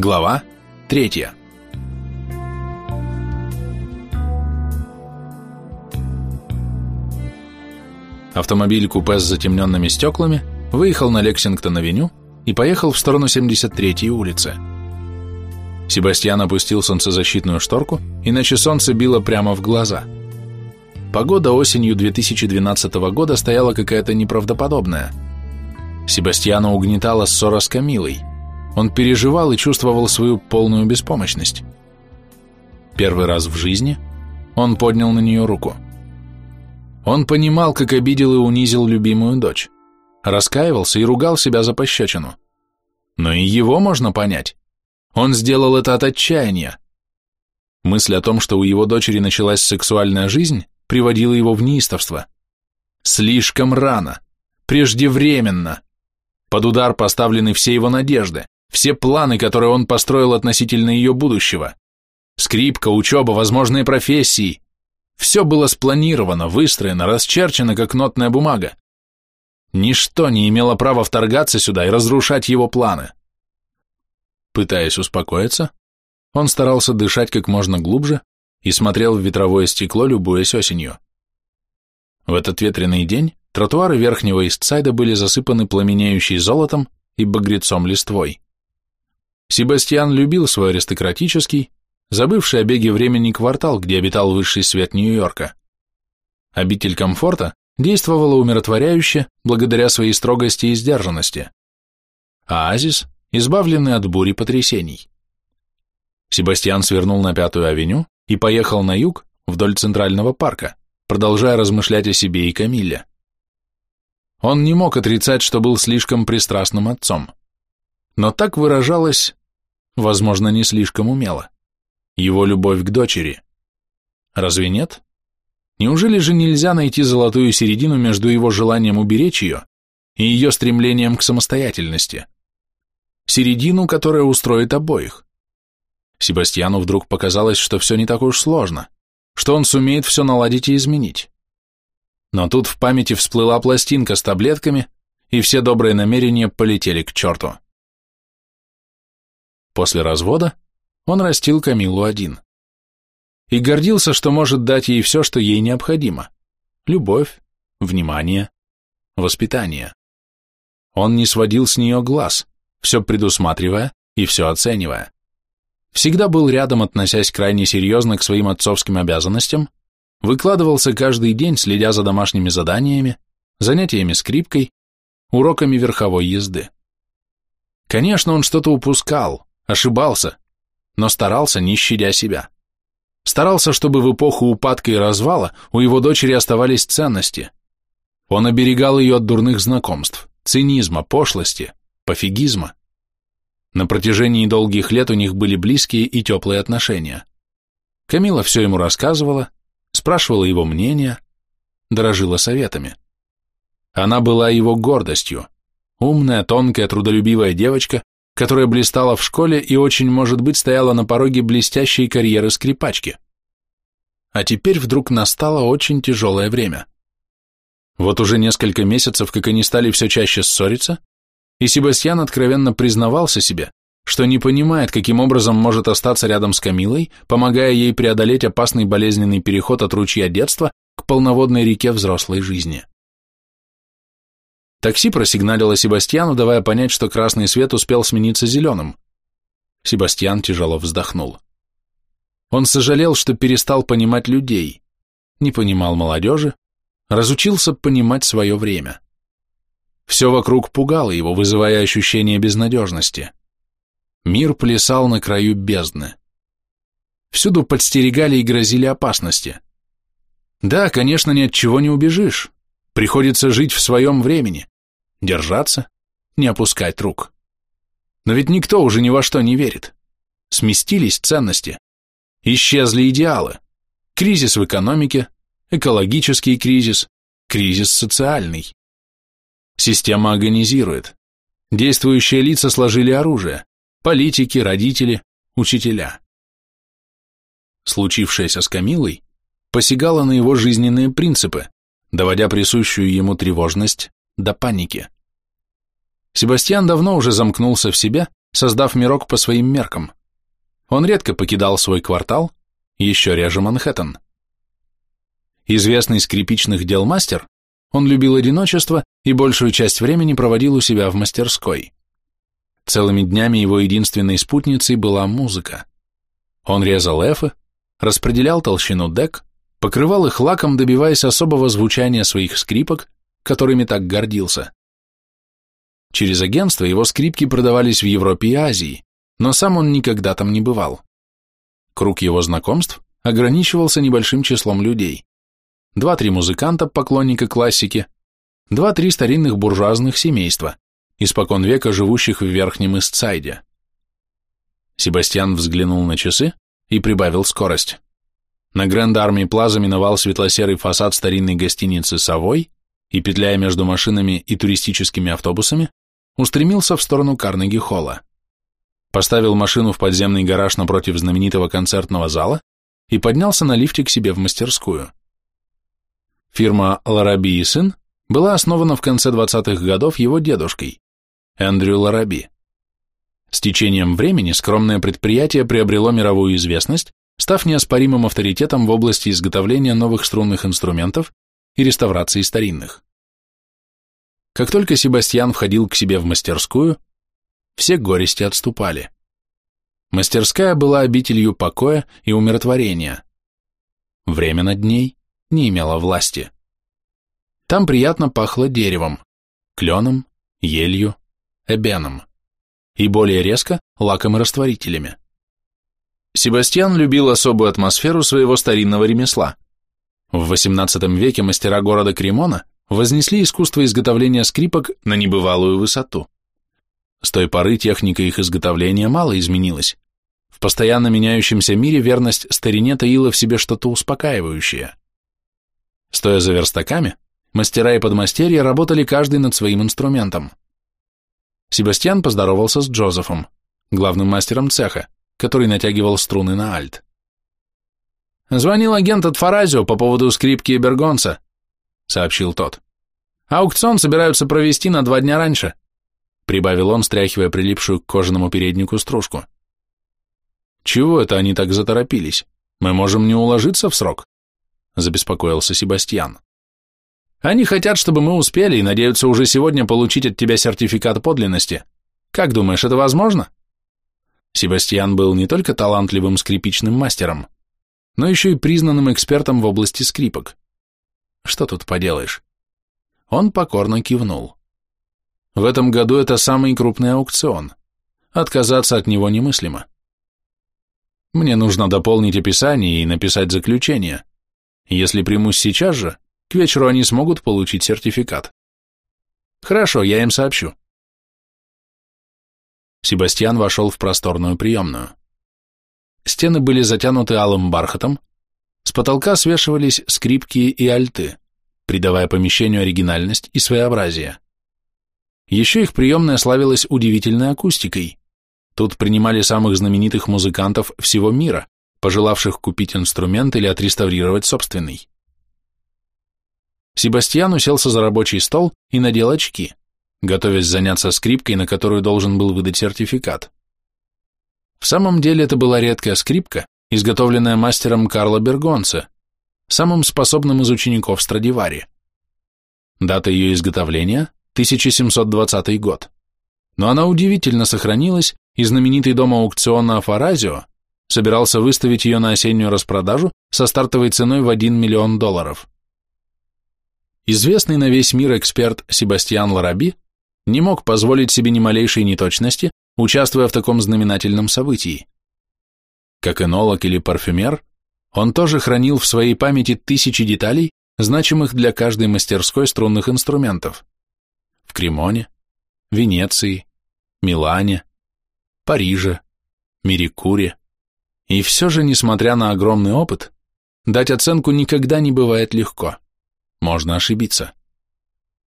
Глава третья. Автомобиль-купе с затемненными стеклами выехал на Лексингтон-авеню и поехал в сторону 73-й улицы. Себастьян опустил солнцезащитную шторку, иначе солнце било прямо в глаза. Погода осенью 2012 года стояла какая-то неправдоподобная. Себастьяна угнетала ссора с Камилой – он переживал и чувствовал свою полную беспомощность. Первый раз в жизни он поднял на нее руку. Он понимал, как обидел и унизил любимую дочь, раскаивался и ругал себя за пощечину. Но и его можно понять. Он сделал это от отчаяния. Мысль о том, что у его дочери началась сексуальная жизнь, приводила его в неистовство. Слишком рано, преждевременно. Под удар поставлены все его надежды, все планы, которые он построил относительно ее будущего. Скрипка, учеба, возможные профессии. Все было спланировано, выстроено, расчерчено, как нотная бумага. Ничто не имело права вторгаться сюда и разрушать его планы. Пытаясь успокоиться, он старался дышать как можно глубже и смотрел в ветровое стекло, любуясь осенью. В этот ветреный день тротуары верхнего Истсайда были засыпаны пламенеющей золотом и багрецом листвой. Себастьян любил свой аристократический, забывший о беге времени квартал, где обитал высший свет Нью-Йорка. Обитель комфорта действовала умиротворяюще благодаря своей строгости и сдержанности. А оазис, избавленный от бури потрясений. Себастьян свернул на Пятую авеню и поехал на юг вдоль Центрального парка, продолжая размышлять о себе и Камилле. Он не мог отрицать, что был слишком пристрастным отцом. Но так выражалось возможно, не слишком умело. Его любовь к дочери. Разве нет? Неужели же нельзя найти золотую середину между его желанием уберечь ее и ее стремлением к самостоятельности? Середину, которая устроит обоих. Себастьяну вдруг показалось, что все не так уж сложно, что он сумеет все наладить и изменить. Но тут в памяти всплыла пластинка с таблетками, и все добрые намерения полетели к черту. После развода он растил Камилу один. И гордился, что может дать ей все, что ей необходимо. Любовь, внимание, воспитание. Он не сводил с нее глаз, все предусматривая и все оценивая. Всегда был рядом, относясь крайне серьезно к своим отцовским обязанностям, выкладывался каждый день, следя за домашними заданиями, занятиями скрипкой, уроками верховой езды. Конечно, он что-то упускал, Ошибался, но старался, не щадя себя. Старался, чтобы в эпоху упадка и развала у его дочери оставались ценности. Он оберегал ее от дурных знакомств, цинизма, пошлости, пофигизма. На протяжении долгих лет у них были близкие и теплые отношения. Камила все ему рассказывала, спрашивала его мнение, дорожила советами. Она была его гордостью, умная, тонкая, трудолюбивая девочка, которая блистала в школе и очень, может быть, стояла на пороге блестящей карьеры скрипачки. А теперь вдруг настало очень тяжелое время. Вот уже несколько месяцев, как они стали все чаще ссориться, и Себастьян откровенно признавался себе, что не понимает, каким образом может остаться рядом с Камилой, помогая ей преодолеть опасный болезненный переход от ручья детства к полноводной реке взрослой жизни. Такси просигналило Себастьяну, давая понять, что красный свет успел смениться зеленым. Себастьян тяжело вздохнул. Он сожалел, что перестал понимать людей, не понимал молодежи, разучился понимать свое время. Все вокруг пугало его, вызывая ощущение безнадежности. Мир плясал на краю бездны. Всюду подстерегали и грозили опасности. Да, конечно, ни от чего не убежишь. Приходится жить в своем времени держаться, не опускать рук. Но ведь никто уже ни во что не верит. Сместились ценности. Исчезли идеалы. Кризис в экономике, экологический кризис, кризис социальный. Система агонизирует. Действующие лица сложили оружие. Политики, родители, учителя. Случившееся с Камилой посягало на его жизненные принципы, доводя присущую ему тревожность до паники. Себастьян давно уже замкнулся в себя создав мирок по своим меркам. Он редко покидал свой квартал, еще реже Манхэттен. Известный скрипичных дел мастер, он любил одиночество и большую часть времени проводил у себя в мастерской. Целыми днями его единственной спутницей была музыка. Он резал эфы, распределял толщину дек, покрывал их лаком, добиваясь особого звучания своих скрипок, которыми так гордился. Через агентство его скрипки продавались в Европе и Азии, но сам он никогда там не бывал. Круг его знакомств ограничивался небольшим числом людей. Два-три музыканта, поклонника классики, два-три старинных буржуазных семейства, испокон века живущих в Верхнем Истсайде. Себастьян взглянул на часы и прибавил скорость. На Гранд Арми Плаза миновал светло-серый фасад старинной гостиницы «Совой» и, петляя между машинами и туристическими автобусами, устремился в сторону Карнеги-холла. Поставил машину в подземный гараж напротив знаменитого концертного зала и поднялся на лифте к себе в мастерскую. Фирма «Лараби и сын» была основана в конце 20-х годов его дедушкой, Эндрю Лараби. С течением времени скромное предприятие приобрело мировую известность став неоспоримым авторитетом в области изготовления новых струнных инструментов и реставрации старинных. Как только Себастьян входил к себе в мастерскую, все горести отступали. Мастерская была обителью покоя и умиротворения. Время над ней не имело власти. Там приятно пахло деревом, кленом, елью, эбеном и более резко лаком и растворителями. Себастьян любил особую атмосферу своего старинного ремесла. В XVIII веке мастера города Кремона вознесли искусство изготовления скрипок на небывалую высоту. С той поры техника их изготовления мало изменилась. В постоянно меняющемся мире верность старине таила в себе что-то успокаивающее. Стоя за верстаками, мастера и подмастерья работали каждый над своим инструментом. Себастьян поздоровался с Джозефом, главным мастером цеха, который натягивал струны на альт. «Звонил агент от Фаразио по поводу скрипки Бергонца», — сообщил тот. «Аукцион собираются провести на два дня раньше», — прибавил он, стряхивая прилипшую к кожаному переднику стружку. «Чего это они так заторопились? Мы можем не уложиться в срок», — забеспокоился Себастьян. «Они хотят, чтобы мы успели и надеются уже сегодня получить от тебя сертификат подлинности. Как думаешь, это возможно?» Себастьян был не только талантливым скрипичным мастером, но еще и признанным экспертом в области скрипок. Что тут поделаешь? Он покорно кивнул. В этом году это самый крупный аукцион. Отказаться от него немыслимо. Мне нужно дополнить описание и написать заключение. Если примусь сейчас же, к вечеру они смогут получить сертификат. Хорошо, я им сообщу. Себастьян вошел в просторную приемную. Стены были затянуты алым бархатом, с потолка свешивались скрипки и альты, придавая помещению оригинальность и своеобразие. Еще их приемная славилась удивительной акустикой. Тут принимали самых знаменитых музыкантов всего мира, пожелавших купить инструмент или отреставрировать собственный. Себастьян уселся за рабочий стол и надел очки готовясь заняться скрипкой, на которую должен был выдать сертификат. В самом деле это была редкая скрипка, изготовленная мастером Карло Бергонце, самым способным из учеников Страдивари. Дата ее изготовления – 1720 год. Но она удивительно сохранилась, и знаменитый дом аукциона Афаразио собирался выставить ее на осеннюю распродажу со стартовой ценой в 1 миллион долларов. Известный на весь мир эксперт Себастьян Лараби не мог позволить себе ни малейшей неточности, участвуя в таком знаменательном событии. Как энолог или парфюмер, он тоже хранил в своей памяти тысячи деталей, значимых для каждой мастерской струнных инструментов. В Кремоне, Венеции, Милане, Париже, Мерикуре. И все же, несмотря на огромный опыт, дать оценку никогда не бывает легко. Можно ошибиться.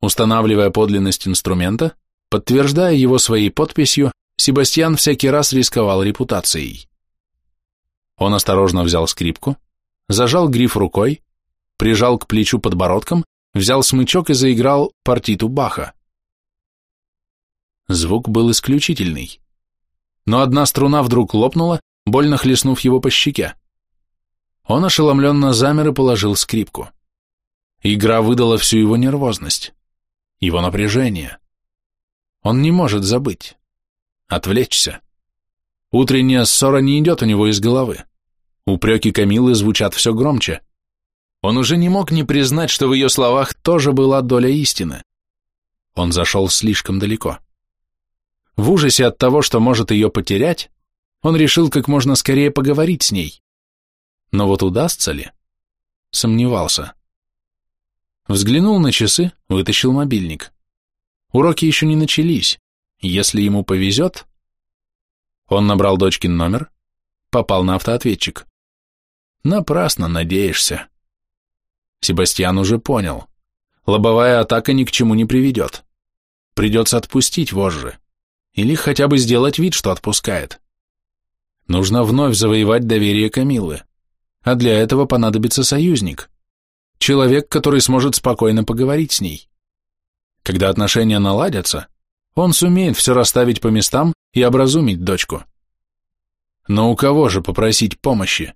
Устанавливая подлинность инструмента, подтверждая его своей подписью, Себастьян всякий раз рисковал репутацией. Он осторожно взял скрипку, зажал гриф рукой, прижал к плечу подбородком, взял смычок и заиграл партиту Баха. Звук был исключительный. но одна струна вдруг лопнула, больно хлестнув его по щеке. Он ошеломленно замер и положил скрипку. Игра выдала всю его нервозность, его напряжение. Он не может забыть, отвлечься. Утренняя ссора не идет у него из головы. Упреки Камилы звучат все громче. Он уже не мог не признать, что в ее словах тоже была доля истины. Он зашел слишком далеко. В ужасе от того, что может ее потерять, он решил как можно скорее поговорить с ней. Но вот удастся ли? Сомневался. Взглянул на часы, вытащил мобильник. Уроки еще не начались. Если ему повезет... Он набрал дочкин номер, попал на автоответчик. Напрасно надеешься. Себастьян уже понял. Лобовая атака ни к чему не приведет. Придется отпустить вожжи. Или хотя бы сделать вид, что отпускает. Нужно вновь завоевать доверие Камиллы. А для этого понадобится союзник. Человек, который сможет спокойно поговорить с ней. Когда отношения наладятся, он сумеет все расставить по местам и образумить дочку. Но у кого же попросить помощи?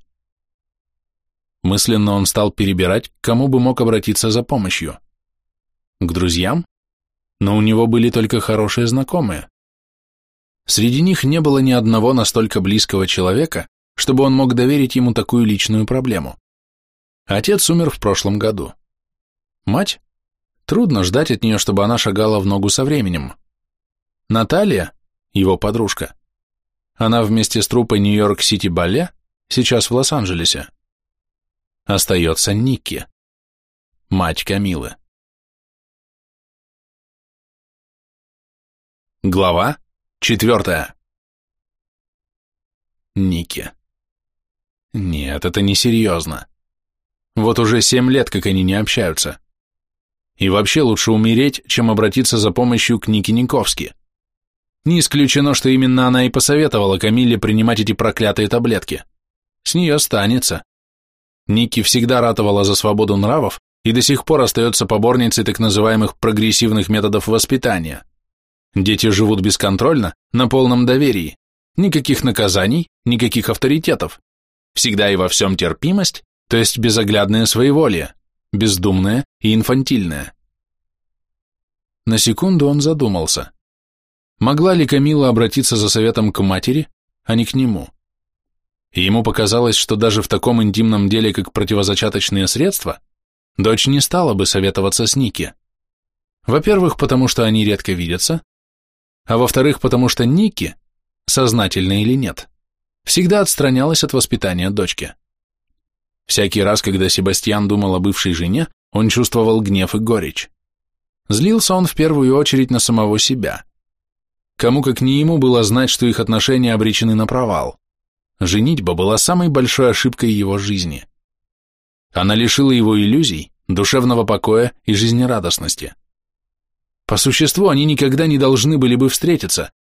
Мысленно он стал перебирать, к кому бы мог обратиться за помощью. К друзьям? Но у него были только хорошие знакомые. Среди них не было ни одного настолько близкого человека, чтобы он мог доверить ему такую личную проблему. Отец умер в прошлом году. Мать? Трудно ждать от нее, чтобы она шагала в ногу со временем. Наталья, его подружка, она вместе с труппой Нью-Йорк-Сити Бале сейчас в Лос-Анджелесе. Остается Никки, мать Камилы. Глава четвертая. Никки. Нет, это несерьезно. Вот уже семь лет, как они не общаются. И вообще лучше умереть, чем обратиться за помощью к Нике Никовски. Не исключено, что именно она и посоветовала Камиле принимать эти проклятые таблетки. С нее останется. Ники всегда ратовала за свободу нравов и до сих пор остается поборницей так называемых прогрессивных методов воспитания. Дети живут бесконтрольно, на полном доверии. Никаких наказаний, никаких авторитетов. Всегда и во всем терпимость, то есть безоглядное своеволие, бездумное и инфантильное. На секунду он задумался. Могла ли Камила обратиться за советом к матери, а не к нему? и ему показалось, что даже в таком интимном деле, как противозачаточные средства, дочь не стала бы советоваться с Ники. Во-первых, потому что они редко видятся, а во-вторых, потому что Ники, сознательно или нет, всегда отстранялась от воспитания дочки. Всякий раз, когда Себастьян думал о бывшей жене, он чувствовал гнев и горечь. Злился он в первую очередь на самого себя. Кому как не ему было знать, что их отношения обречены на провал. Женитьба была самой большой ошибкой его жизни. Она лишила его иллюзий, душевного покоя и жизнерадостности. По существу они никогда не должны были бы встретиться,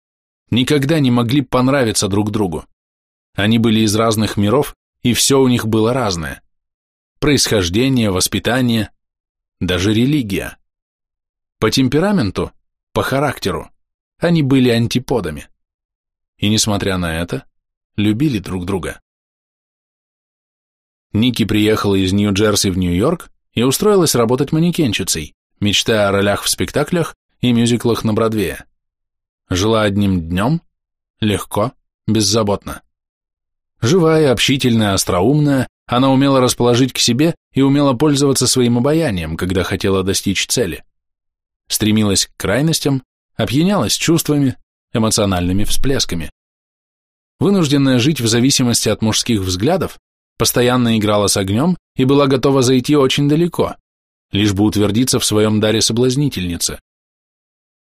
никогда не могли понравиться друг другу. Они были из разных миров, и все у них было разное. Происхождение, воспитание, даже религия. По темпераменту, по характеру, они были антиподами. И несмотря на это, любили друг друга. Ники приехала из Нью-Джерси в Нью-Йорк и устроилась работать манекенщицей, мечтая о ролях в спектаклях и мюзиклах на Бродвее. Жила одним днем, легко, беззаботно. Живая, общительная, остроумная, она умела расположить к себе и умела пользоваться своим обаянием, когда хотела достичь цели. Стремилась к крайностям, опьянялась чувствами, эмоциональными всплесками вынужденная жить в зависимости от мужских взглядов, постоянно играла с огнем и была готова зайти очень далеко, лишь бы утвердиться в своем даре соблазнительницы.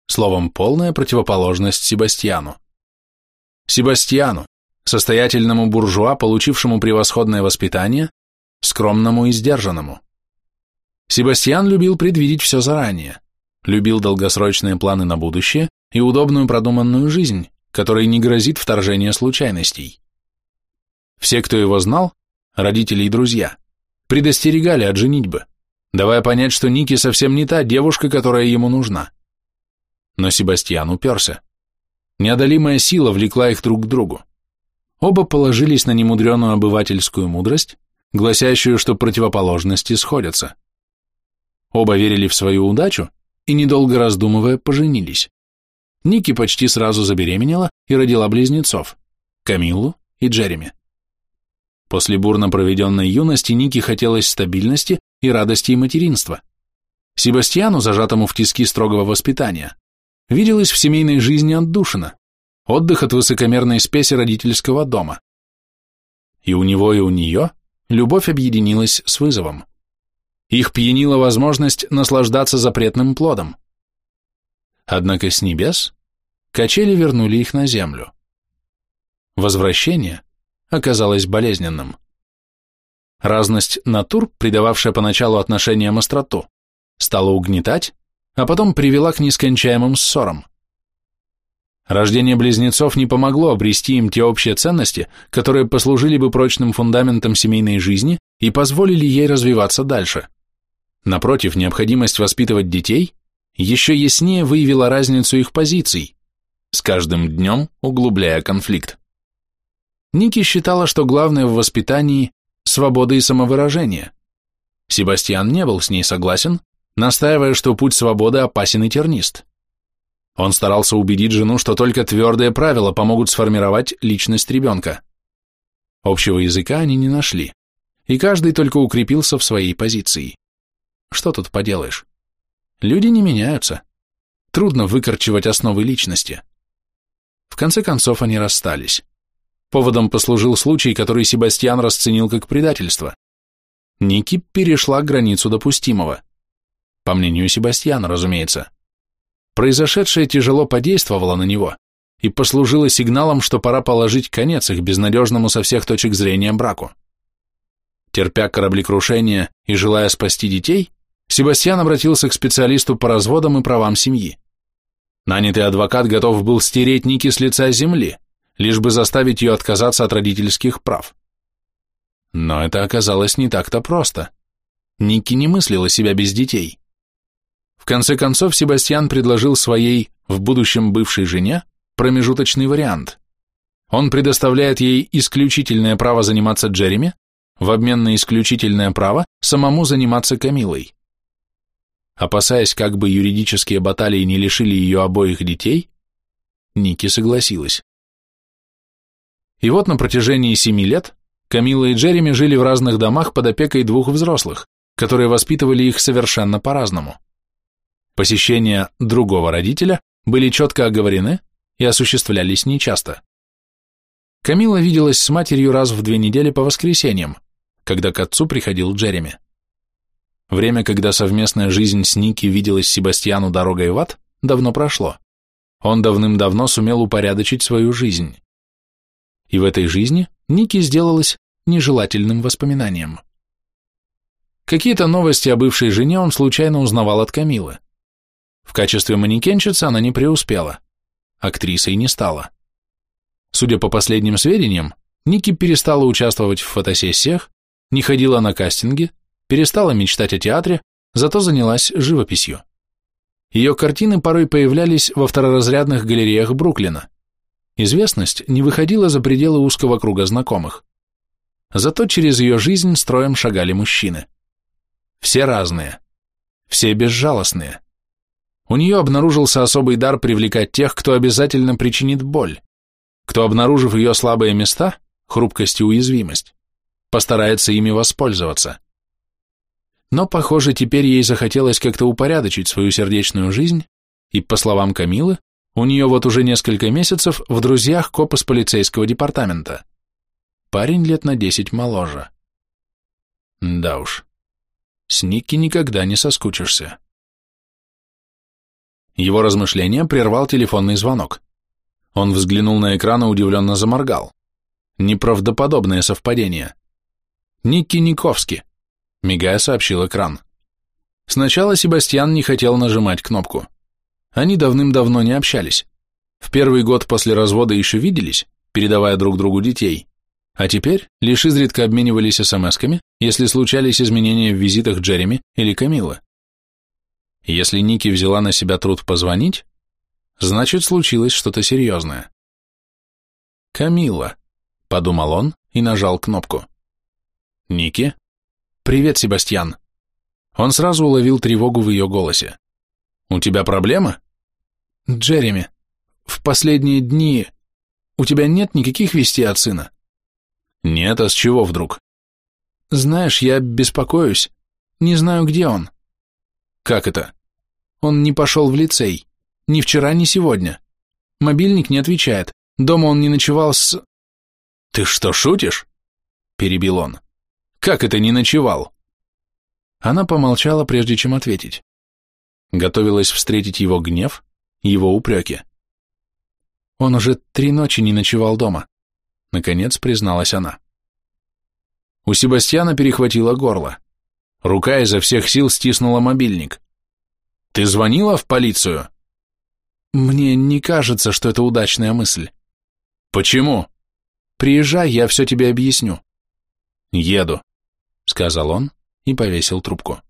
Словом, полная противоположность Себастьяну. Себастьяну, состоятельному буржуа, получившему превосходное воспитание, скромному и сдержанному. Себастьян любил предвидеть все заранее, любил долгосрочные планы на будущее и удобную продуманную жизнь, которой не грозит вторжение случайностей. Все, кто его знал, родители и друзья, предостерегали от женитьбы, давая понять, что Ники совсем не та девушка, которая ему нужна. Но Себастьян уперся. Неодолимая сила влекла их друг к другу. Оба положились на немудреную обывательскую мудрость, гласящую, что противоположности сходятся. Оба верили в свою удачу и, недолго раздумывая, поженились. Ники почти сразу забеременела и родила близнецов – Камиллу и Джереми. После бурно проведенной юности Ники хотелось стабильности и радости и материнства. Себастьяну, зажатому в тиски строгого воспитания, виделось в семейной жизни отдушина, отдых от высокомерной спеси родительского дома. И у него, и у нее любовь объединилась с вызовом. Их пьянила возможность наслаждаться запретным плодом. Однако с небес качели вернули их на землю. Возвращение оказалось болезненным. Разность натур, придававшая поначалу отношениям остроту, стала угнетать, а потом привела к нескончаемым ссорам. Рождение близнецов не помогло обрести им те общие ценности, которые послужили бы прочным фундаментом семейной жизни и позволили ей развиваться дальше. Напротив, необходимость воспитывать детей еще яснее выявила разницу их позиций, с каждым днем углубляя конфликт. Ники считала, что главное в воспитании – свобода и самовыражение. Себастьян не был с ней согласен, настаивая, что путь свободы опасен и тернист. Он старался убедить жену, что только твердые правила помогут сформировать личность ребенка. Общего языка они не нашли, и каждый только укрепился в своей позиции. Что тут поделаешь? Люди не меняются. Трудно выкорчевать основы личности. В конце концов они расстались. Поводом послужил случай, который Себастьян расценил как предательство. Ники перешла границу допустимого. По мнению Себастьяна, разумеется. Произошедшее тяжело подействовало на него и послужило сигналом, что пора положить конец их безнадежному со всех точек зрения браку. Терпя кораблекрушение и желая спасти детей, Себастьян обратился к специалисту по разводам и правам семьи. Нанятый адвокат готов был стереть Ники с лица земли, лишь бы заставить ее отказаться от родительских прав. Но это оказалось не так-то просто. Ники не мыслила себя без детей. В конце концов, Себастьян предложил своей, в будущем бывшей жене, промежуточный вариант. Он предоставляет ей исключительное право заниматься Джереми, в обмен на исключительное право самому заниматься Камилой. Опасаясь, как бы юридические баталии не лишили ее обоих детей, Ники согласилась. И вот на протяжении семи лет Камила и Джереми жили в разных домах под опекой двух взрослых, которые воспитывали их совершенно по-разному. Посещения другого родителя были четко оговорены и осуществлялись нечасто. Камила виделась с матерью раз в две недели по воскресеньям, когда к отцу приходил Джереми. Время, когда совместная жизнь с Ники виделась Себастьяну дорогой в ад, давно прошло. Он давным-давно сумел упорядочить свою жизнь. И в этой жизни Ники сделалась нежелательным воспоминанием. Какие-то новости о бывшей жене он случайно узнавал от Камилы. В качестве манекенщицы она не преуспела, актрисой не стала. Судя по последним сведениям, Ники перестала участвовать в фотосессиях, не ходила на кастинги, перестала мечтать о театре, зато занялась живописью. Ее картины порой появлялись во второразрядных галереях Бруклина. Известность не выходила за пределы узкого круга знакомых. Зато через ее жизнь строем шагали мужчины. Все разные, все безжалостные. У нее обнаружился особый дар привлекать тех, кто обязательно причинит боль, кто, обнаружив ее слабые места, хрупкость и уязвимость, постарается ими воспользоваться. Но, похоже, теперь ей захотелось как-то упорядочить свою сердечную жизнь, и, по словам Камилы, у нее вот уже несколько месяцев в друзьях коп из полицейского департамента. Парень лет на десять моложе. Да уж, с Никки никогда не соскучишься. Его размышления прервал телефонный звонок. Он взглянул на экран и удивленно заморгал. Неправдоподобное совпадение. Никки Никовски, мигая сообщил экран. Сначала Себастьян не хотел нажимать кнопку. Они давным-давно не общались. В первый год после развода еще виделись, передавая друг другу детей, а теперь лишь изредка обменивались смс-ками, если случались изменения в визитах Джереми или Камилы. Если Ники взяла на себя труд позвонить, Значит, случилось что-то серьезное. «Камилла», — подумал он и нажал кнопку. «Ники?» «Привет, Себастьян». Он сразу уловил тревогу в ее голосе. «У тебя проблема?» «Джереми, в последние дни у тебя нет никаких вестей от сына?» «Нет, а с чего вдруг?» «Знаешь, я беспокоюсь. Не знаю, где он». «Как это?» «Он не пошел в лицей. Ни вчера, ни сегодня. Мобильник не отвечает. Дома он не ночевал с...» «Ты что, шутишь?» – перебил он. «Как это не ночевал?» Она помолчала, прежде чем ответить. Готовилась встретить его гнев, его упреки. Он уже три ночи не ночевал дома, наконец призналась она. У Себастьяна перехватило горло. Рука изо всех сил стиснула мобильник. «Ты звонила в полицию?» «Мне не кажется, что это удачная мысль». «Почему?» «Приезжай, я все тебе объясню». «Еду», — сказал он и повесил трубку.